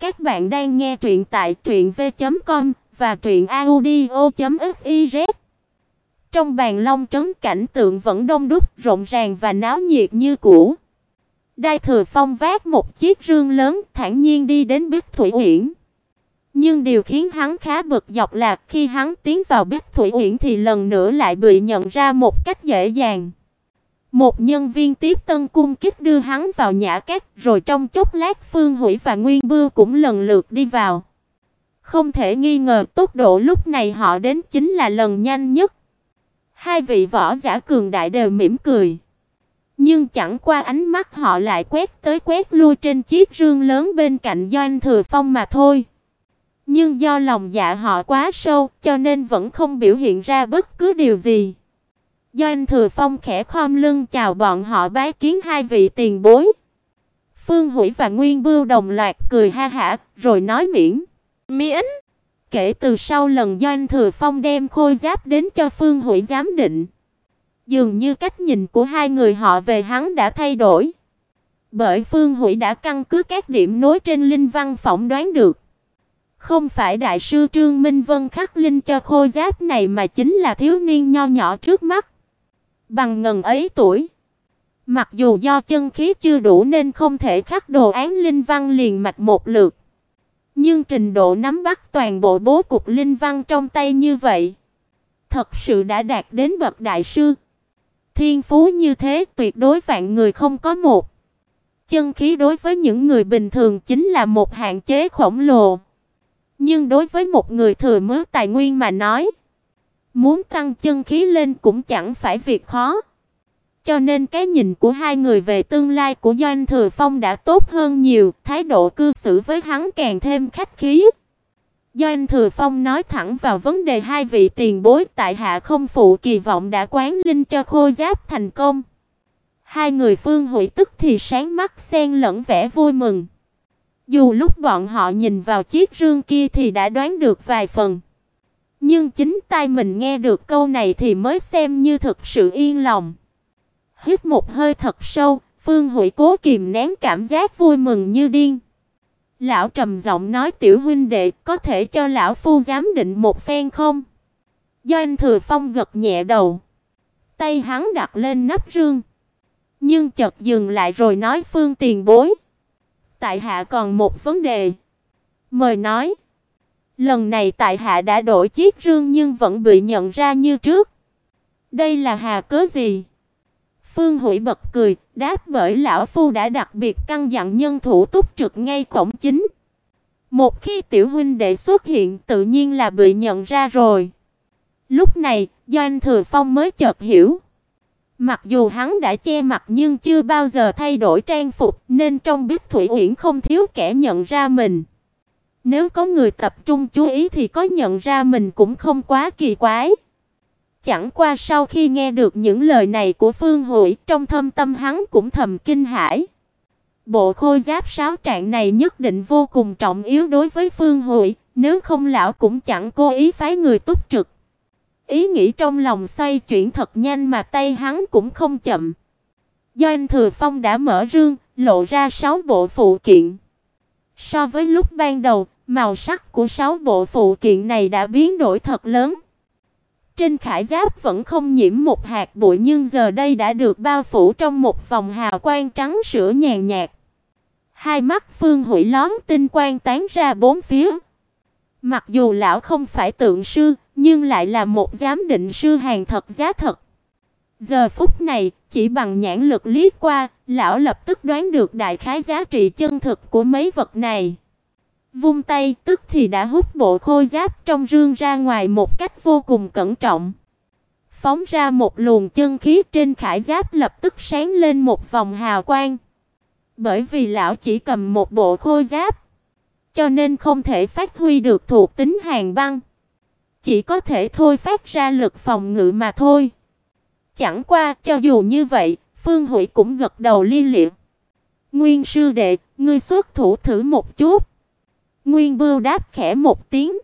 Các bạn đang nghe truyện tại truyệnv.com và truyệnaudio.fiz. Trong bàn long trấn cảnh tượng vẫn đông đúc, rộn ràng và náo nhiệt như cũ. Đai Thừa Phong vác một chiếc rương lớn, thản nhiên đi đến Bích Thủy Uyển. Nhưng điều khiến hắn khá bực dọc là khi hắn tiến vào Bích Thủy Uyển thì lần nữa lại bị nhận ra một cách dễ dàng. Một nhân viên tiếp tân cung kích đưa hắn vào nhã cát, rồi trong chốc lát Phương Hủy và Nguyên Bưu cũng lần lượt đi vào. Không thể nghi ngờ tốc độ lúc này họ đến chính là lần nhanh nhất. Hai vị võ giả cường đại đều mỉm cười. Nhưng chẳng qua ánh mắt họ lại quét tới quét lui trên chiếc rương lớn bên cạnh Doanh Thừa Phong mà thôi. Nhưng do lòng dạ họ quá sâu, cho nên vẫn không biểu hiện ra bất cứ điều gì. Doanh Thừa Phong khẽ khom lưng chào bọn họ bái kiến hai vị tiền bối. Phương Hủy và Nguyên Bưu đồng loạt cười ha hả, rồi nói miễn. Miễn? Kể từ sau lần Doanh Thừa Phong đem khôi giáp đến cho Phương Hủy giám định, dường như cách nhìn của hai người họ về hắn đã thay đổi. Bởi Phương Hủy đã căn cứ các điểm nối trên linh văn phỏng đoán được. Không phải đại sư Trương Minh Vân khắc linh cho khôi giáp này mà chính là thiếu niên nho nhỏ trước mắt. Bằng ngần ấy tuổi, mặc dù do chân khí chưa đủ nên không thể khắc đồ án linh văn liền mạch một lượt, nhưng trình độ nắm bắt toàn bộ bố cục linh văn trong tay như vậy, thật sự đã đạt đến bậc đại sư. Thiên phú như thế tuyệt đối vạn người không có một. Chân khí đối với những người bình thường chính là một hạn chế khổng lồ. Nhưng đối với một người thừa mứa tài nguyên mà nói, Muốn tăng chân khí lên cũng chẳng phải việc khó. Cho nên cái nhìn của hai người về tương lai của Doanh Thừa Phong đã tốt hơn nhiều, thái độ cư xử với hắn càng thêm khách khí. Doanh Thừa Phong nói thẳng vào vấn đề hai vị tiền bối, tại hạ không phụ kỳ vọng đã quán linh cho khôi giáp thành công. Hai người Phương Hủy tức thì sáng mắt xen lẫn vẻ vui mừng. Dù lúc bọn họ nhìn vào chiếc rương kia thì đã đoán được vài phần. Nhưng chính tai mình nghe được câu này thì mới xem như thực sự yên lòng. Hít một hơi thật sâu, Phương Hủy cố kìm nén cảm giác vui mừng như điên. Lão trầm giọng nói tiểu huynh đệ, có thể cho lão phu giám định một phen không? doanh Thừa Phong gật nhẹ đầu. Tay hắn đặt lên nắp rương. Nhưng chợt dừng lại rồi nói Phương tiền bối. Tại hạ còn một vấn đề. Mời nói. Lần này tại hạ đã đổi chiếc rương nhưng vẫn bị nhận ra như trước. Đây là hà cớ gì? Phương Hủy bật cười, đáp bởi lão phu đã đặc biệt căn dặn nhân thủ túc trực ngay cổng chính. Một khi tiểu huynh đệ xuất hiện, tự nhiên là bị nhận ra rồi. Lúc này, Doanh Thừa Phong mới chợt hiểu. Mặc dù hắn đã che mặt nhưng chưa bao giờ thay đổi trang phục, nên trong biết Thủy Uyển không thiếu kẻ nhận ra mình. Nếu có người tập trung chú ý thì có nhận ra mình cũng không quá kỳ quái. Chẳng qua sau khi nghe được những lời này của Phương Hủy, trong thâm tâm hắn cũng thầm kinh hãi. Bộ khôi giáp sáo trạng này nhất định vô cùng trọng yếu đối với Phương Hủy, nếu không lão cũng chẳng cố ý phái người túc trực. Ý nghĩ trong lòng xoay chuyển thật nhanh mà tay hắn cũng không chậm. Do anh Thừa Phong đã mở rương, lộ ra sáu bộ phụ kiện. So với lúc ban đầu, Màu sắc của sáu bộ phụ kiện này đã biến đổi thật lớn. Trên khải giáp vẫn không nhiễm một hạt bụi nhưng giờ đây đã được bao phủ trong một vòng hào quang trắng sữa nhàn nhạt. Hai mắt Phương Hủy lóm tinh quang tán ra bốn phía. Mặc dù lão không phải tượng sư, nhưng lại là một giám định sư hàng thật giá thật. Giờ phút này, chỉ bằng nhãn lực liếc qua, lão lập tức đoán được đại khái giá trị chân thực của mấy vật này. Vung tay, tức thì đã hút bộ khôi giáp trong rương ra ngoài một cách vô cùng cẩn trọng. Phóng ra một luồng chân khí trên khải giáp lập tức sáng lên một vòng hào quang. Bởi vì lão chỉ cầm một bộ khôi giáp, cho nên không thể phát huy được thuộc tính hàn băng, chỉ có thể thôi phát ra lực phòng ngự mà thôi. Chẳng qua, cho dù như vậy, Phương Hủy cũng gật đầu li liệm Nguyên sư đệ, ngươi xuất thủ thử một chút. Nguyên Bưu đáp khẽ một tiếng.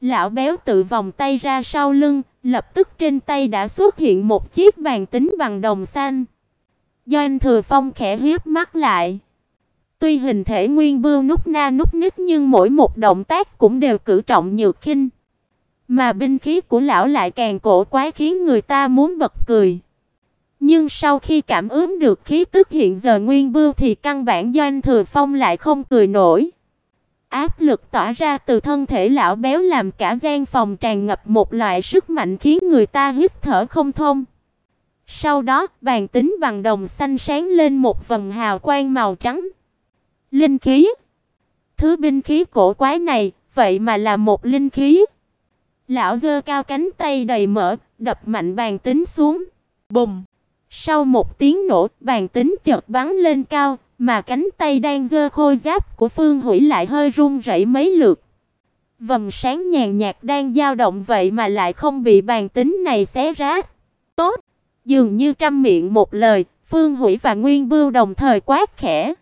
Lão béo tự vòng tay ra sau lưng, lập tức trên tay đã xuất hiện một chiếc bàn tính bằng đồng xanh. Doanh Thừa Phong khẽ hiếp mắt lại. Tuy hình thể Nguyên Bưu nút na nút nít nhưng mỗi một động tác cũng đều cử trọng nhược khinh. Mà binh khí của lão lại càng cổ quái khiến người ta muốn bật cười. Nhưng sau khi cảm ứng được khí tức hiện giờ Nguyên Bưu thì căn bản Doanh Thừa Phong lại không cười nổi. Áp lực tỏa ra từ thân thể lão béo làm cả gian phòng tràn ngập một loại sức mạnh khiến người ta hít thở không thông. Sau đó, bàn tính bằng đồng xanh sáng lên một vầng hào quang màu trắng. Linh khí. Thứ binh khí cổ quái này, vậy mà là một linh khí. Lão giơ cao cánh tay đầy mỡ, đập mạnh bàn tính xuống. Bùng. Sau một tiếng nổ, bàn tính chợt bắn lên cao, mà cánh tay đang giơ khôi giáp của Phương Hủy lại hơi run rẩy mấy lượt. Vầng sáng nhàn nhạt đang dao động vậy mà lại không bị bàn tính này xé rách. Tốt, dường như trăm miệng một lời, Phương Hủy và Nguyên Bưu đồng thời quát khẽ.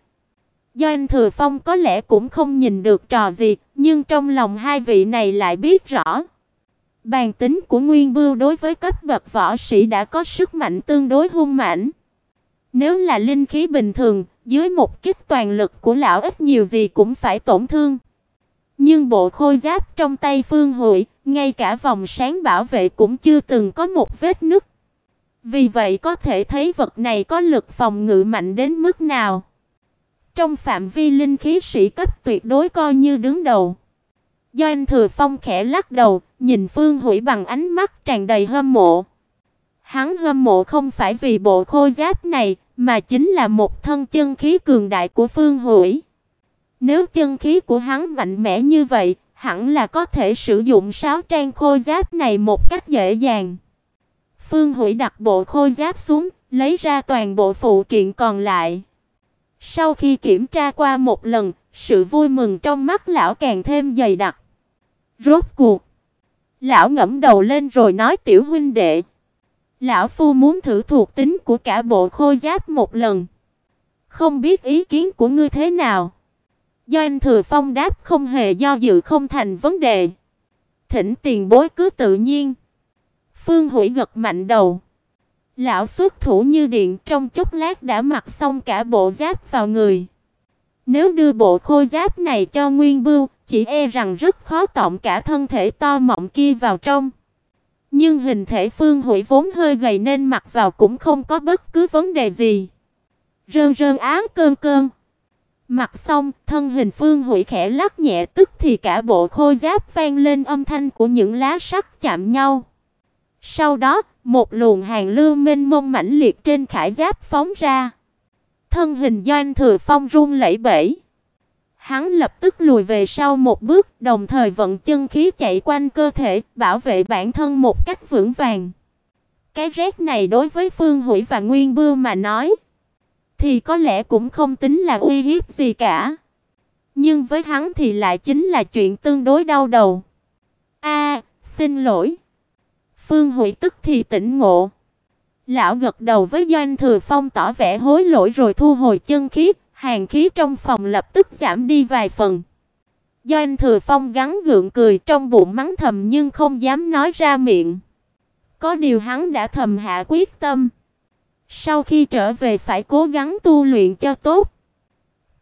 Do anh Thừa Phong có lẽ cũng không nhìn được trò gì, nhưng trong lòng hai vị này lại biết rõ. Bàn tính của Nguyên Bưu đối với cấp bậc võ sĩ đã có sức mạnh tương đối hung mãnh. Nếu là linh khí bình thường, dưới một kích toàn lực của lão ít nhiều gì cũng phải tổn thương. Nhưng bộ khôi giáp trong tay Phương Hụy, ngay cả vòng sáng bảo vệ cũng chưa từng có một vết nứt. Vì vậy có thể thấy vật này có lực phòng ngự mạnh đến mức nào. Trong phạm vi linh khí sĩ cấp tuyệt đối coi như đứng đầu. Do anh Thừa Phong khẽ lắc đầu, nhìn Phương Hủy bằng ánh mắt tràn đầy hâm mộ. Hắn hâm mộ không phải vì bộ khôi giáp này, mà chính là một thân chân khí cường đại của Phương Hủy. Nếu chân khí của hắn mạnh mẽ như vậy, hẳn là có thể sử dụng sáu trang khôi giáp này một cách dễ dàng. Phương Hủy đặt bộ khôi giáp xuống, lấy ra toàn bộ phụ kiện còn lại. Sau khi kiểm tra qua một lần, sự vui mừng trong mắt lão càng thêm dày đặc. Rốt cuộc, lão ngẫm đầu lên rồi nói tiểu huynh đệ, lão phu muốn thử thuộc tính của cả bộ khôi giáp một lần. Không biết ý kiến của ngươi thế nào? Do anh Thừa Phong đáp không hề do dự không thành vấn đề. Thỉnh tiền bối cứ tự nhiên. Phương Hủy gật mạnh đầu. Lão xuất thủ như điện trong chốc lát đã mặc xong cả bộ giáp vào người. Nếu đưa bộ khôi giáp này cho Nguyên Bưu, chỉ e rằng rất khó tọng cả thân thể to mọng kia vào trong. Nhưng hình thể Phương Hủy vốn hơi gầy nên mặc vào cũng không có bất cứ vấn đề gì. Rơn rơn áo cơn cơn. Mặc xong, thân hình Phương Hủy khẽ lắc nhẹ tức thì cả bộ khôi giáp vang lên âm thanh của những lá sắt chạm nhau. Sau đó, một luồng hàng lưu mênh mông mãnh liệt trên khải giáp phóng ra. Thân hình Doanh Thừa Phong run lẩy bẩy. Hắn lập tức lùi về sau một bước, đồng thời vận chân khí chạy quanh cơ thể, bảo vệ bản thân một cách vững vàng. Cái rét này đối với Phương Hủy và Nguyên Bưu mà nói, thì có lẽ cũng không tính là uy hiếp gì cả. Nhưng với hắn thì lại chính là chuyện tương đối đau đầu. A, xin lỗi. Phương Hủy tức thì tỉnh ngộ. Lão gật đầu với Doanh Thừa Phong tỏ vẻ hối lỗi rồi thu hồi chân khí, hàng khí trong phòng lập tức giảm đi vài phần. Doanh Thừa Phong gắng gượng cười trong bụng mắng thầm nhưng không dám nói ra miệng. Có điều hắn đã thầm hạ quyết tâm. Sau khi trở về phải cố gắng tu luyện cho tốt.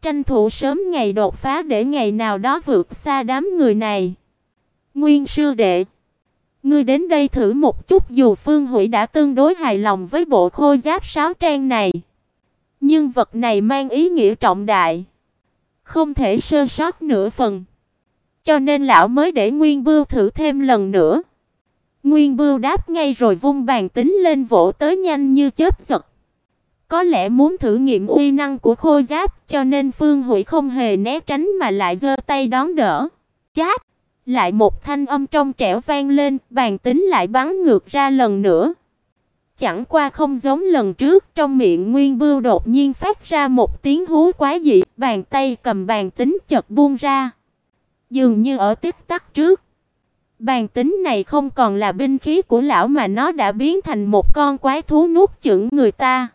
Tranh thủ sớm ngày đột phá để ngày nào đó vượt xa đám người này. Nguyên sư đệ, Ngươi đến đây thử một chút dù Phương Hủy đã tương đối hài lòng với bộ khôi giáp sáo trang này. Nhưng vật này mang ý nghĩa trọng đại. Không thể sơ sót nửa phần. Cho nên lão mới để Nguyên Bưu thử thêm lần nữa. Nguyên Bưu đáp ngay rồi vung bàn tính lên vỗ tới nhanh như chớp giật. Có lẽ muốn thử nghiệm uy năng của khôi giáp, cho nên Phương Hủy không hề né tránh mà lại giơ tay đón đỡ. Chát! Lại một thanh âm trong trẻo vang lên, bàn tính lại bắn ngược ra lần nữa. Chẳng qua không giống lần trước, trong miệng Nguyên Bưu đột nhiên phát ra một tiếng hú quái dị, bàn tay cầm bàn tính chợt buông ra. Dường như ở tích tắc trước, bàn tính này không còn là binh khí của lão mà nó đã biến thành một con quái thú nuốt chửng người ta,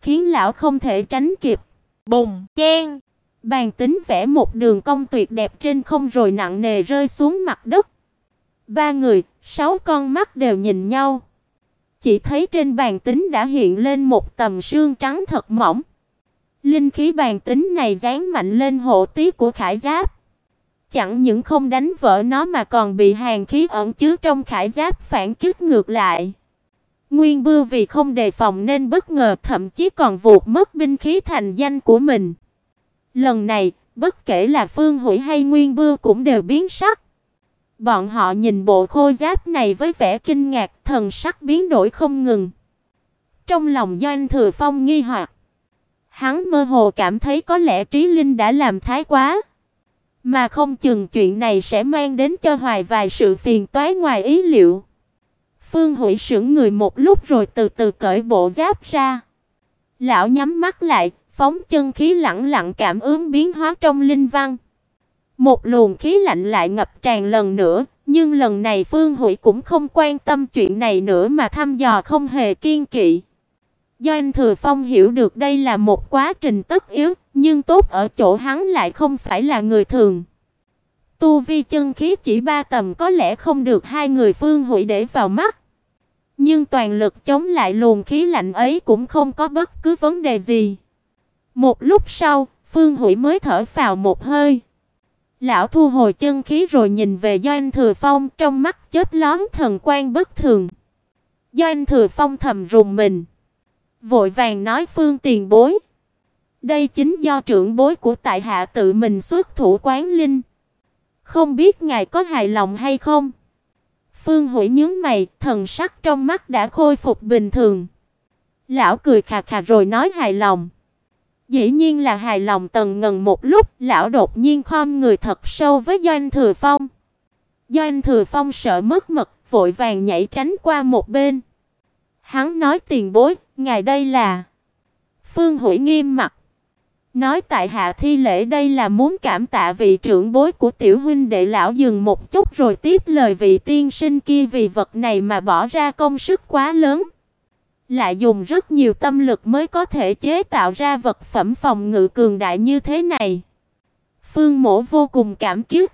khiến lão không thể tránh kịp. Bùng, chen, Bàn tính vẽ một đường cong tuyệt đẹp trên không rồi nặng nề rơi xuống mặt đất. Ba người, sáu con mắt đều nhìn nhau. Chỉ thấy trên bàn tính đã hiện lên một tầm xương trắng thật mỏng. Linh khí bàn tính này dán mạnh lên hộ tí của khải giáp. Chẳng những không đánh vỡ nó mà còn bị hàn khí ẩn chứa trong khải giáp phản kích ngược lại. Nguyên Bưu vì không đề phòng nên bất ngờ thậm chí còn vụt mất binh khí thành danh của mình. Lần này, bất kể là Phương Hủy hay Nguyên Bưu cũng đều biến sắc. Bọn họ nhìn bộ khôi giáp này với vẻ kinh ngạc, thần sắc biến đổi không ngừng. Trong lòng Doanh Thừa Phong nghi hoặc, hắn mơ hồ cảm thấy có lẽ Trí Linh đã làm thái quá, mà không chừng chuyện này sẽ mang đến cho Hoài vài sự phiền toái ngoài ý liệu. Phương Hủy sững người một lúc rồi từ từ cởi bộ giáp ra. Lão nhắm mắt lại, phóng chân khí lặng lặng cảm ứng biến hóa trong linh văn. Một luồng khí lạnh lại ngập tràn lần nữa, nhưng lần này Phương Hủy cũng không quan tâm chuyện này nữa mà thăm dò không hề kiên kỵ. Do anh Thừa Phong hiểu được đây là một quá trình tất yếu, nhưng tốt ở chỗ hắn lại không phải là người thường. Tu vi chân khí chỉ ba tầm có lẽ không được hai người Phương Hủy để vào mắt. Nhưng toàn lực chống lại luồng khí lạnh ấy cũng không có bất cứ vấn đề gì. Một lúc sau, Phương Hủy mới thở phào một hơi. Lão thu hồi chân khí rồi nhìn về Doanh Thừa Phong, trong mắt chớp lóe thần quang bất thường. Doanh Thừa Phong thầm rùng mình, vội vàng nói Phương Tiền Bối, đây chính do trưởng bối của tại hạ tự mình xuất thủ quán linh, không biết ngài có hài lòng hay không? Phương Hủy nhướng mày, thần sắc trong mắt đã khôi phục bình thường. Lão cười khà khà rồi nói hài lòng. Dĩ nhiên là hài lòng tần ngần một lúc, lão đột nhiên khom người thật sâu với Doanh Thừa Phong. Doanh Thừa Phong sợ mất mật, vội vàng nhảy tránh qua một bên. Hắn nói tiền bối, ngài đây là Phương Hủy nghiêm mặt nói tại hạ thi lễ đây là muốn cảm tạ vị trưởng bối của tiểu huynh đệ lão dừng một chút rồi tiếp lời vị tiên sinh kia vì vật này mà bỏ ra công sức quá lớn lại dùng rất nhiều tâm lực mới có thể chế tạo ra vật phẩm phòng ngự cường đại như thế này. Phương Mỗ vô cùng cảm kích.